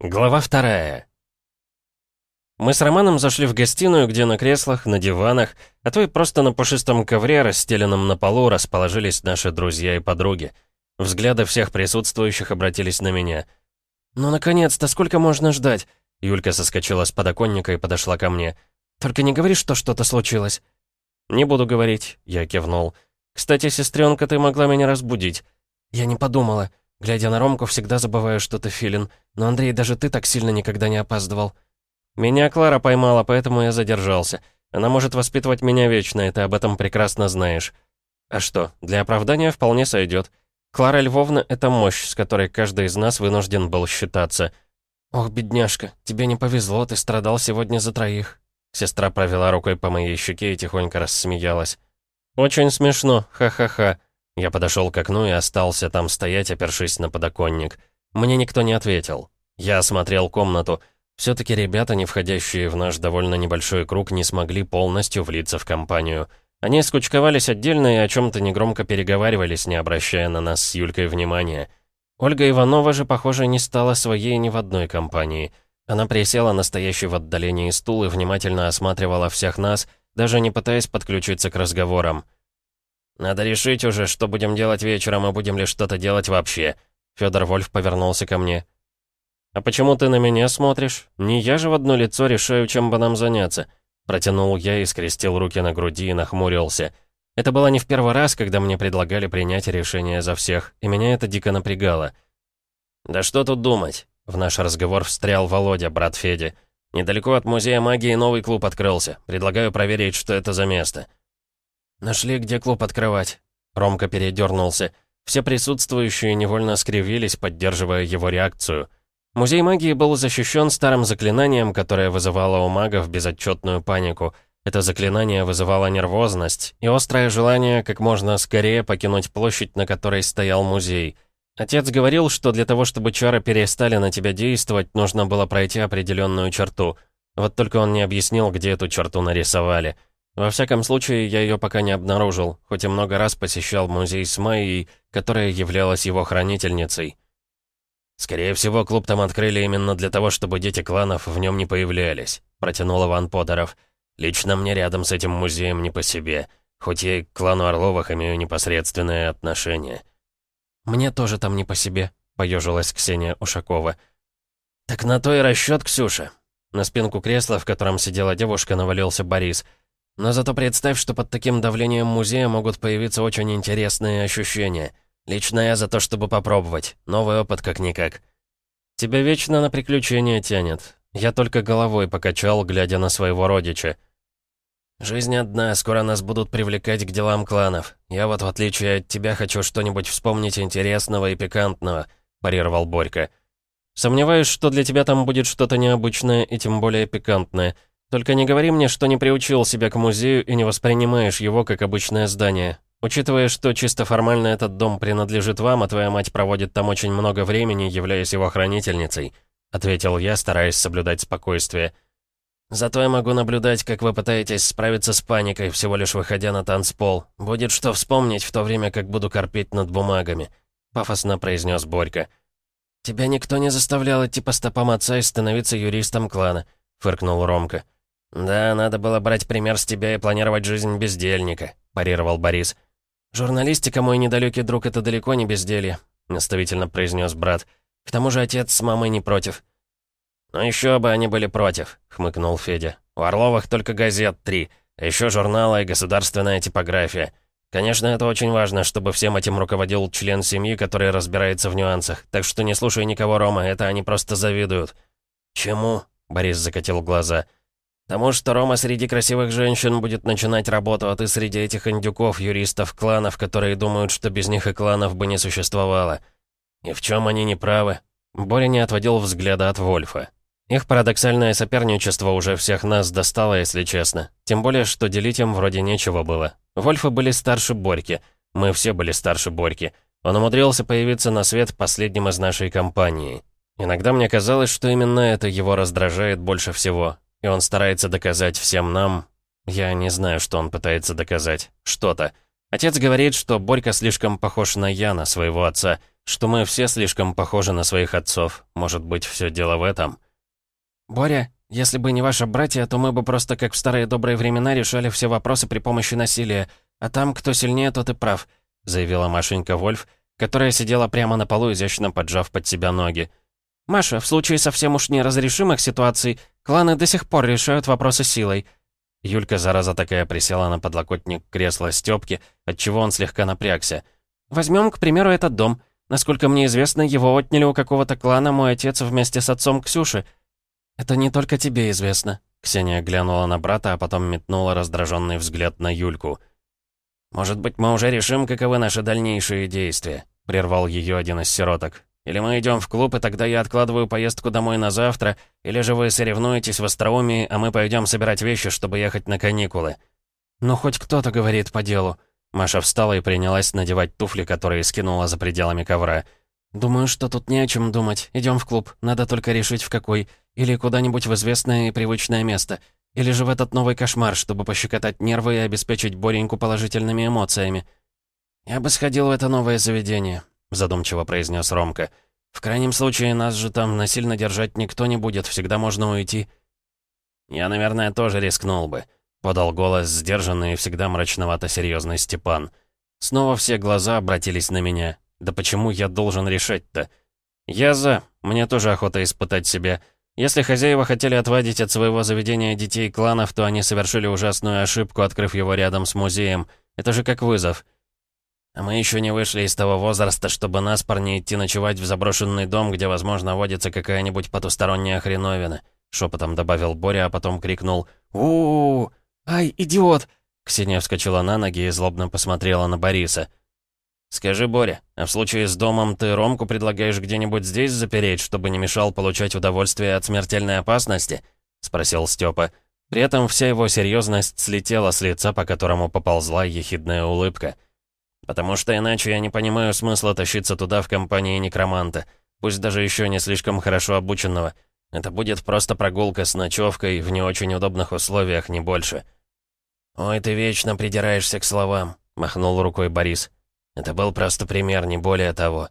Глава вторая. Мы с Романом зашли в гостиную, где на креслах, на диванах, а то и просто на пушистом ковре, расстеленном на полу, расположились наши друзья и подруги. Взгляды всех присутствующих обратились на меня. «Ну, наконец-то, сколько можно ждать?» Юлька соскочила с подоконника и подошла ко мне. «Только не говори, что что-то случилось». «Не буду говорить», — я кивнул. «Кстати, сестренка, ты могла меня разбудить». «Я не подумала. Глядя на Ромку, всегда забываю, что ты филин. Но, Андрей, даже ты так сильно никогда не опаздывал. Меня Клара поймала, поэтому я задержался. Она может воспитывать меня вечно, и ты об этом прекрасно знаешь. А что, для оправдания вполне сойдет. Клара Львовна — это мощь, с которой каждый из нас вынужден был считаться. «Ох, бедняжка, тебе не повезло, ты страдал сегодня за троих». Сестра провела рукой по моей щеке и тихонько рассмеялась. «Очень смешно, ха-ха-ха. Я подошел к окну и остался там стоять, опершись на подоконник. Мне никто не ответил. Я осмотрел комнату. Все-таки ребята, не входящие в наш довольно небольшой круг, не смогли полностью влиться в компанию. Они скучковались отдельно и о чем-то негромко переговаривались, не обращая на нас с Юлькой внимания. Ольга Иванова же, похоже, не стала своей ни в одной компании. Она присела на стоящий в отдалении стул и внимательно осматривала всех нас, даже не пытаясь подключиться к разговорам. «Надо решить уже, что будем делать вечером, и будем ли что-то делать вообще». Федор Вольф повернулся ко мне. «А почему ты на меня смотришь? Не я же в одно лицо решаю, чем бы нам заняться». Протянул я и скрестил руки на груди и нахмурился. Это было не в первый раз, когда мне предлагали принять решение за всех, и меня это дико напрягало. «Да что тут думать?» В наш разговор встрял Володя, брат Феди. «Недалеко от Музея магии новый клуб открылся. Предлагаю проверить, что это за место». «Нашли, где клуб открывать». Ромка передернулся. Все присутствующие невольно скривились, поддерживая его реакцию. Музей магии был защищен старым заклинанием, которое вызывало у магов безотчетную панику. Это заклинание вызывало нервозность и острое желание как можно скорее покинуть площадь, на которой стоял музей. Отец говорил, что для того, чтобы чары перестали на тебя действовать, нужно было пройти определенную черту. Вот только он не объяснил, где эту черту нарисовали. Во всяком случае, я ее пока не обнаружил, хоть и много раз посещал музей с Майей, которая являлась его хранительницей. «Скорее всего, клуб там открыли именно для того, чтобы дети кланов в нем не появлялись», — протянул Иван Подоров. «Лично мне рядом с этим музеем не по себе, хоть я и к клану Орловых имею непосредственное отношение». «Мне тоже там не по себе», — поежилась Ксения Ушакова. «Так на то и расчет, Ксюша». На спинку кресла, в котором сидела девушка, навалился Борис — но зато представь, что под таким давлением музея могут появиться очень интересные ощущения. Лично я за то, чтобы попробовать. Новый опыт как-никак. Тебя вечно на приключения тянет. Я только головой покачал, глядя на своего родича. «Жизнь одна, скоро нас будут привлекать к делам кланов. Я вот, в отличие от тебя, хочу что-нибудь вспомнить интересного и пикантного», — парировал Борька. «Сомневаюсь, что для тебя там будет что-то необычное и тем более пикантное. Только не говори мне, что не приучил себя к музею и не воспринимаешь его как обычное здание. Учитывая, что чисто формально этот дом принадлежит вам, а твоя мать проводит там очень много времени, являясь его хранительницей», — ответил я, стараясь соблюдать спокойствие. «Зато я могу наблюдать, как вы пытаетесь справиться с паникой, всего лишь выходя на танцпол. Будет что вспомнить в то время, как буду корпеть над бумагами», — пафосно произнес Борька. «Тебя никто не заставлял идти по стопам отца и становиться юристом клана», — фыркнул Ромка. «Да, надо было брать пример с тебя и планировать жизнь бездельника», — парировал Борис. «Журналистика, мой недалекий друг, это далеко не безделье», — наставительно произнес брат. «К тому же отец с мамой не против». «Ну еще бы они были против», — хмыкнул Федя. «У Орловых только газет три, а еще журналы и государственная типография. Конечно, это очень важно, чтобы всем этим руководил член семьи, который разбирается в нюансах. Так что не слушай никого, Рома, это они просто завидуют». «Чему?» — Борис закатил глаза. «Чему?» Тому, что Рома среди красивых женщин будет начинать работу, а ты среди этих индюков, юристов, кланов, которые думают, что без них и кланов бы не существовало. И в чем они не правы? Боря не отводил взгляда от Вольфа. Их парадоксальное соперничество уже всех нас достало, если честно. Тем более, что делить им вроде нечего было. Вольфы были старше Борьки. Мы все были старше Борьки. Он умудрился появиться на свет последним из нашей компании. Иногда мне казалось, что именно это его раздражает больше всего. И он старается доказать всем нам... Я не знаю, что он пытается доказать. Что-то. Отец говорит, что Борька слишком похож на Яна, своего отца, что мы все слишком похожи на своих отцов. Может быть, все дело в этом. «Боря, если бы не ваши братья, то мы бы просто как в старые добрые времена решали все вопросы при помощи насилия. А там, кто сильнее, тот и прав», — заявила Машенька Вольф, которая сидела прямо на полу, изящно поджав под себя ноги. «Маша, в случае совсем уж неразрешимых ситуаций, кланы до сих пор решают вопросы силой». Юлька, зараза такая, присела на подлокотник кресла Стёпки, отчего он слегка напрягся. «Возьмем, к примеру, этот дом. Насколько мне известно, его отняли у какого-то клана мой отец вместе с отцом Ксюши. «Это не только тебе известно», — Ксения глянула на брата, а потом метнула раздраженный взгляд на Юльку. «Может быть, мы уже решим, каковы наши дальнейшие действия?» — прервал ее один из сироток. «Или мы идем в клуб, и тогда я откладываю поездку домой на завтра, или же вы соревнуетесь в остроумии, а мы пойдем собирать вещи, чтобы ехать на каникулы». «Ну, хоть кто-то говорит по делу». Маша встала и принялась надевать туфли, которые скинула за пределами ковра. «Думаю, что тут не о чем думать. Идем в клуб. Надо только решить, в какой. Или куда-нибудь в известное и привычное место. Или же в этот новый кошмар, чтобы пощекотать нервы и обеспечить Бореньку положительными эмоциями». «Я бы сходил в это новое заведение», — задумчиво произнес Ромка. «В крайнем случае, нас же там насильно держать никто не будет, всегда можно уйти». «Я, наверное, тоже рискнул бы», — подал голос сдержанный и всегда мрачновато серьезный Степан. Снова все глаза обратились на меня. Да почему я должен решать-то? Я за. Мне тоже охота испытать себя. Если хозяева хотели отвадить от своего заведения детей кланов, то они совершили ужасную ошибку, открыв его рядом с музеем. Это же как вызов. А мы еще не вышли из того возраста, чтобы нас, парни, идти ночевать в заброшенный дом, где, возможно, водится какая-нибудь потусторонняя хреновина. Шепотом добавил Боря, а потом крикнул у, -у, -у Ай, идиот!» Ксения вскочила на ноги и злобно посмотрела на Бориса. «Скажи, Боря, а в случае с домом ты Ромку предлагаешь где-нибудь здесь запереть, чтобы не мешал получать удовольствие от смертельной опасности?» — спросил Степа. При этом вся его серьезность слетела с лица, по которому поползла ехидная улыбка. «Потому что иначе я не понимаю смысла тащиться туда в компании некроманта, пусть даже еще не слишком хорошо обученного. Это будет просто прогулка с ночевкой в не очень удобных условиях, не больше». «Ой, ты вечно придираешься к словам», — махнул рукой Борис. Это был просто пример, не более того.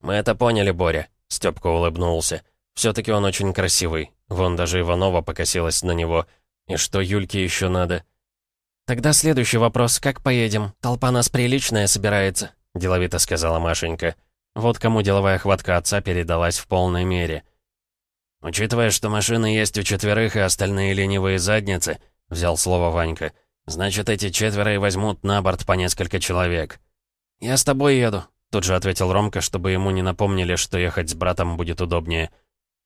Мы это поняли, Боря. Стёпка улыбнулся. Все-таки он очень красивый. Вон даже Иванова покосилась на него. И что Юльке еще надо? «Тогда следующий вопрос. Как поедем? Толпа нас приличная собирается», — деловито сказала Машенька. Вот кому деловая хватка отца передалась в полной мере. «Учитывая, что машины есть у четверых и остальные ленивые задницы», — взял слово Ванька, «значит, эти четверо и возьмут на борт по несколько человек». «Я с тобой еду», — тут же ответил Ромка, чтобы ему не напомнили, что ехать с братом будет удобнее.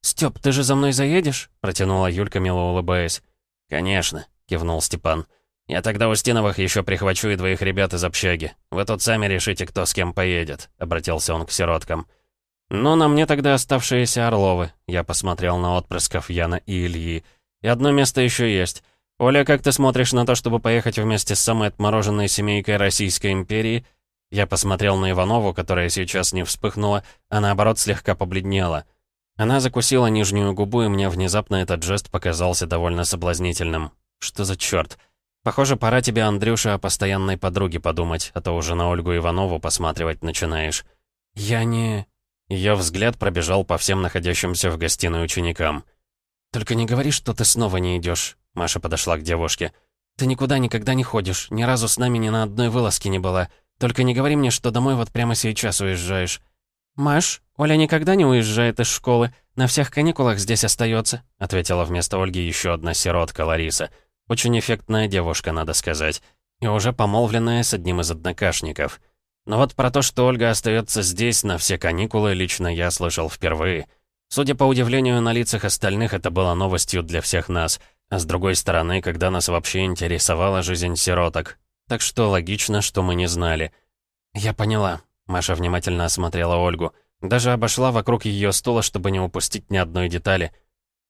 «Стёп, ты же за мной заедешь?» — протянула Юлька, мило улыбаясь. «Конечно», — кивнул Степан. «Я тогда Устиновых еще прихвачу и двоих ребят из общаги. Вы тут сами решите, кто с кем поедет», — обратился он к сироткам. «Ну, на мне тогда оставшиеся Орловы», — я посмотрел на отпрысков Яна и Ильи. «И одно место еще есть. Оля, как ты смотришь на то, чтобы поехать вместе с самой отмороженной семейкой Российской империи я посмотрел на Иванову, которая сейчас не вспыхнула, а наоборот слегка побледнела. Она закусила нижнюю губу, и мне внезапно этот жест показался довольно соблазнительным. Что за черт? Похоже, пора тебе, Андрюша, о постоянной подруге подумать, а то уже на Ольгу Иванову посматривать начинаешь. Я не... Ее взгляд пробежал по всем находящимся в гостиной ученикам. «Только не говори, что ты снова не идешь. Маша подошла к девушке. «Ты никуда никогда не ходишь, ни разу с нами ни на одной вылазке не была. Только не говори мне, что домой вот прямо сейчас уезжаешь». «Маш, Оля никогда не уезжает из школы. На всех каникулах здесь остается», — ответила вместо Ольги еще одна сиротка Лариса. Очень эффектная девушка, надо сказать. И уже помолвленная с одним из однокашников. Но вот про то, что Ольга остается здесь на все каникулы, лично я слышал впервые. Судя по удивлению на лицах остальных, это было новостью для всех нас. А с другой стороны, когда нас вообще интересовала жизнь сироток, так что логично, что мы не знали. «Я поняла», — Маша внимательно осмотрела Ольгу. Даже обошла вокруг ее стула, чтобы не упустить ни одной детали.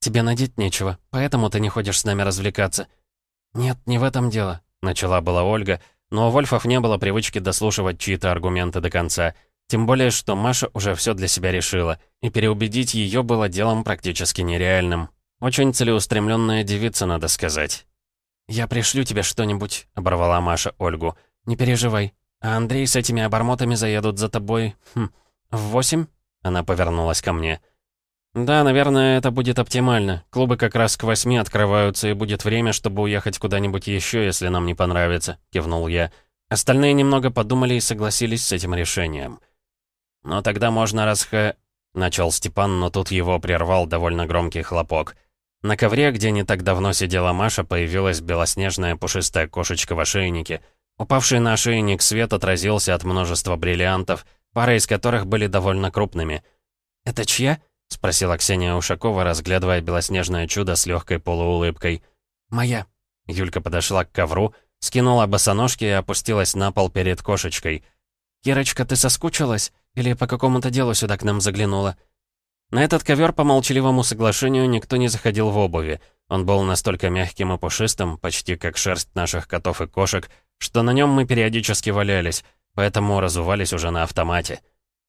«Тебе надеть нечего, поэтому ты не ходишь с нами развлекаться». «Нет, не в этом дело», — начала была Ольга, но у Вольфов не было привычки дослушивать чьи-то аргументы до конца. Тем более, что Маша уже все для себя решила, и переубедить ее было делом практически нереальным. Очень целеустремленная девица, надо сказать. «Я пришлю тебе что-нибудь», — оборвала Маша Ольгу. «Не переживай. А Андрей с этими обормотами заедут за тобой. Хм, В восемь?» Она повернулась ко мне. «Да, наверное, это будет оптимально. Клубы как раз к восьми открываются, и будет время, чтобы уехать куда-нибудь еще, если нам не понравится», — кивнул я. Остальные немного подумали и согласились с этим решением. «Но тогда можно расха...» — начал Степан, но тут его прервал довольно громкий хлопок. На ковре, где не так давно сидела Маша, появилась белоснежная пушистая кошечка в ошейнике. Упавший на ошейник свет отразился от множества бриллиантов, пара из которых были довольно крупными. «Это чья?» — спросила Ксения Ушакова, разглядывая белоснежное чудо с легкой полуулыбкой. «Моя». Юлька подошла к ковру, скинула босоножки и опустилась на пол перед кошечкой. «Кирочка, ты соскучилась? Или по какому-то делу сюда к нам заглянула?» На этот ковер по молчаливому соглашению никто не заходил в обуви. Он был настолько мягким и пушистым, почти как шерсть наших котов и кошек, что на нем мы периодически валялись, поэтому разувались уже на автомате.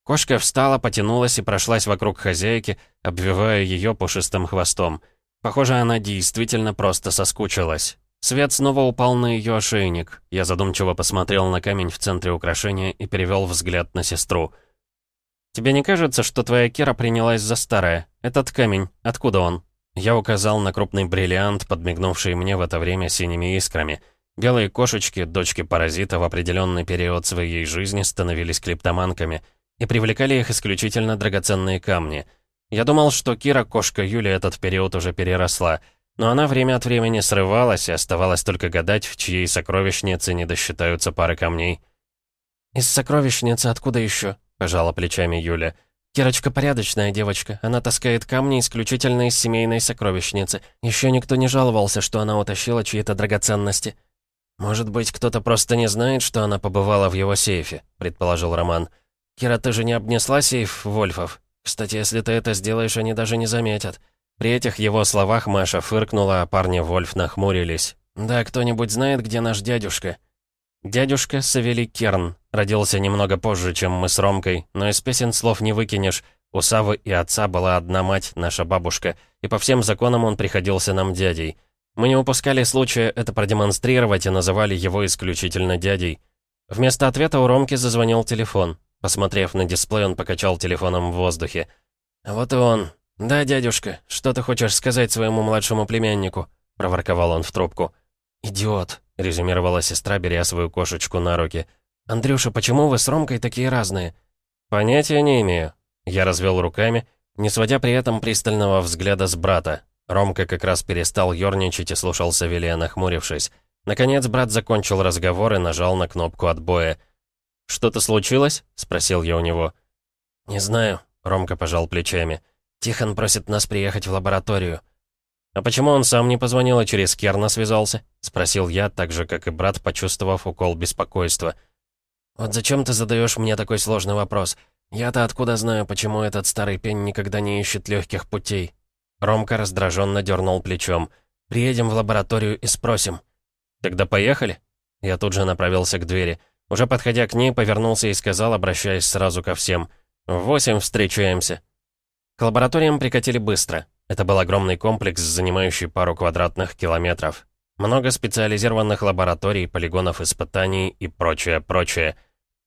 Кошка встала, потянулась и прошлась вокруг хозяйки, обвивая ее пушистым хвостом. Похоже, она действительно просто соскучилась. Свет снова упал на ее ошейник. Я задумчиво посмотрел на камень в центре украшения и перевел взгляд на сестру — «Тебе не кажется, что твоя Кира принялась за старое? Этот камень, откуда он?» Я указал на крупный бриллиант, подмигнувший мне в это время синими искрами. Белые кошечки, дочки паразита, в определенный период своей жизни становились клептоманками и привлекали их исключительно драгоценные камни. Я думал, что Кира, кошка Юли, этот период уже переросла, но она время от времени срывалась, и оставалось только гадать, в чьей сокровищнице не досчитаются пары камней. «Из сокровищницы откуда еще?» — пожала плечами Юля. «Кирочка порядочная девочка. Она таскает камни исключительно из семейной сокровищницы. Еще никто не жаловался, что она утащила чьи-то драгоценности». «Может быть, кто-то просто не знает, что она побывала в его сейфе», — предположил Роман. «Кира, ты же не обнесла сейф Вольфов? Кстати, если ты это сделаешь, они даже не заметят». При этих его словах Маша фыркнула, а парни Вольф нахмурились. «Да, кто-нибудь знает, где наш дядюшка?» Дядюшка Савелий Керн родился немного позже, чем мы с Ромкой, но из песен слов не выкинешь. У Савы и отца была одна мать, наша бабушка, и по всем законам он приходился нам дядей. Мы не упускали случая это продемонстрировать и называли его исключительно дядей. Вместо ответа у Ромки зазвонил телефон. Посмотрев на дисплей, он покачал телефоном в воздухе. «Вот и он. Да, дядюшка, что ты хочешь сказать своему младшему племяннику?» — проворковал он в трубку. «Идиот», — резюмировала сестра, беря свою кошечку на руки. «Андрюша, почему вы с Ромкой такие разные?» «Понятия не имею». Я развел руками, не сводя при этом пристального взгляда с брата. Ромка как раз перестал ерничать и слушал Савелия, нахмурившись. Наконец брат закончил разговор и нажал на кнопку отбоя. «Что-то случилось?» — спросил я у него. «Не знаю», — Ромка пожал плечами. «Тихон просит нас приехать в лабораторию». «А почему он сам не позвонил и через Керна связался?» — спросил я, так же, как и брат, почувствовав укол беспокойства. «Вот зачем ты задаешь мне такой сложный вопрос? Я-то откуда знаю, почему этот старый пень никогда не ищет легких путей?» Ромка раздраженно дернул плечом. «Приедем в лабораторию и спросим». «Тогда поехали?» Я тут же направился к двери. Уже подходя к ней, повернулся и сказал, обращаясь сразу ко всем. «В восемь встречаемся». К лабораториям прикатили быстро. Это был огромный комплекс, занимающий пару квадратных километров. Много специализированных лабораторий, полигонов испытаний и прочее, прочее.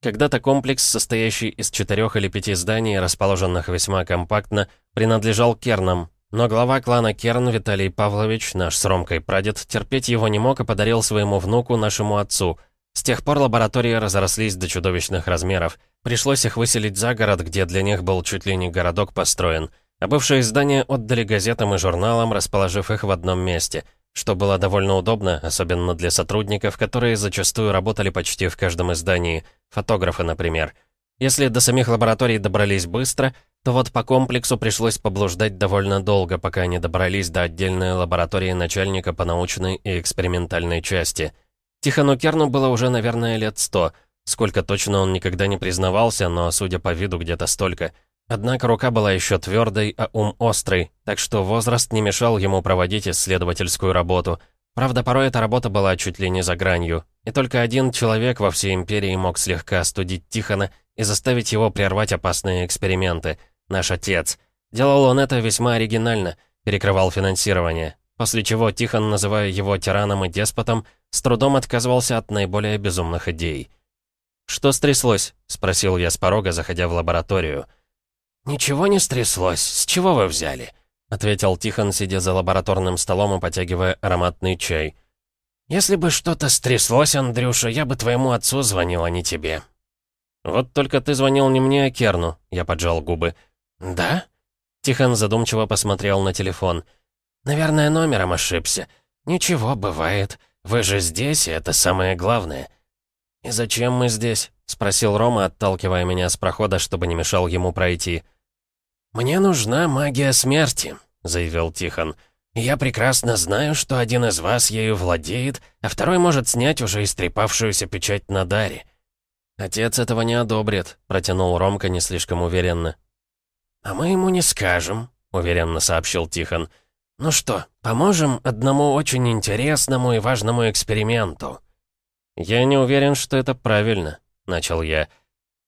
Когда-то комплекс, состоящий из четырех или пяти зданий, расположенных весьма компактно, принадлежал Кернам, но глава клана Керн Виталий Павлович, наш с Ромкой прадед, терпеть его не мог и подарил своему внуку, нашему отцу. С тех пор лаборатории разрослись до чудовищных размеров. Пришлось их выселить за город, где для них был чуть ли не городок построен – а бывшие здания отдали газетам и журналам, расположив их в одном месте, что было довольно удобно, особенно для сотрудников, которые зачастую работали почти в каждом издании, фотографы, например. Если до самих лабораторий добрались быстро, то вот по комплексу пришлось поблуждать довольно долго, пока они добрались до отдельной лаборатории начальника по научной и экспериментальной части. Тихону Керну было уже, наверное, лет сто. Сколько точно он никогда не признавался, но, судя по виду, где-то столько — Однако рука была еще твердой, а ум острый, так что возраст не мешал ему проводить исследовательскую работу. Правда, порой эта работа была чуть ли не за гранью, и только один человек во всей империи мог слегка остудить Тихона и заставить его прервать опасные эксперименты — наш отец. Делал он это весьма оригинально, перекрывал финансирование, после чего Тихон, называя его тираном и деспотом, с трудом отказывался от наиболее безумных идей. «Что стряслось?» — спросил я с порога, заходя в лабораторию. «Ничего не стряслось. С чего вы взяли?» — ответил Тихон, сидя за лабораторным столом и потягивая ароматный чай. «Если бы что-то стряслось, Андрюша, я бы твоему отцу звонил, а не тебе». «Вот только ты звонил не мне, а Керну», — я поджал губы. «Да?» Тихон задумчиво посмотрел на телефон. «Наверное, номером ошибся. Ничего, бывает. Вы же здесь, и это самое главное». «И зачем мы здесь?» — спросил Рома, отталкивая меня с прохода, чтобы не мешал ему пройти. «Мне нужна магия смерти», — заявил Тихон. Я прекрасно знаю, что один из вас ею владеет, а второй может снять уже истрепавшуюся печать на даре». «Отец этого не одобрит», — протянул Ромка не слишком уверенно. «А мы ему не скажем», — уверенно сообщил Тихон. «Ну что, поможем одному очень интересному и важному эксперименту?» «Я не уверен, что это правильно», — начал я.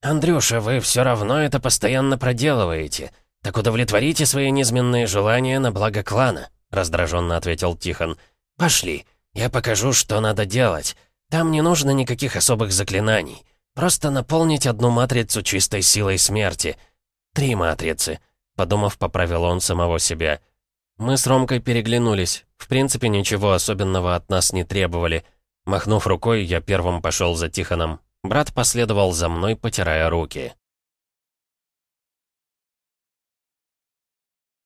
«Андрюша, вы все равно это постоянно проделываете. Так удовлетворите свои низменные желания на благо клана раздраженно ответил Тихон. «Пошли, я покажу, что надо делать. Там не нужно никаких особых заклинаний. Просто наполнить одну матрицу чистой силой смерти. Три матрицы», — подумав, поправил он самого себя. Мы с Ромкой переглянулись. В принципе, ничего особенного от нас не требовали. Махнув рукой, я первым пошел за Тихоном. Брат последовал за мной, потирая руки.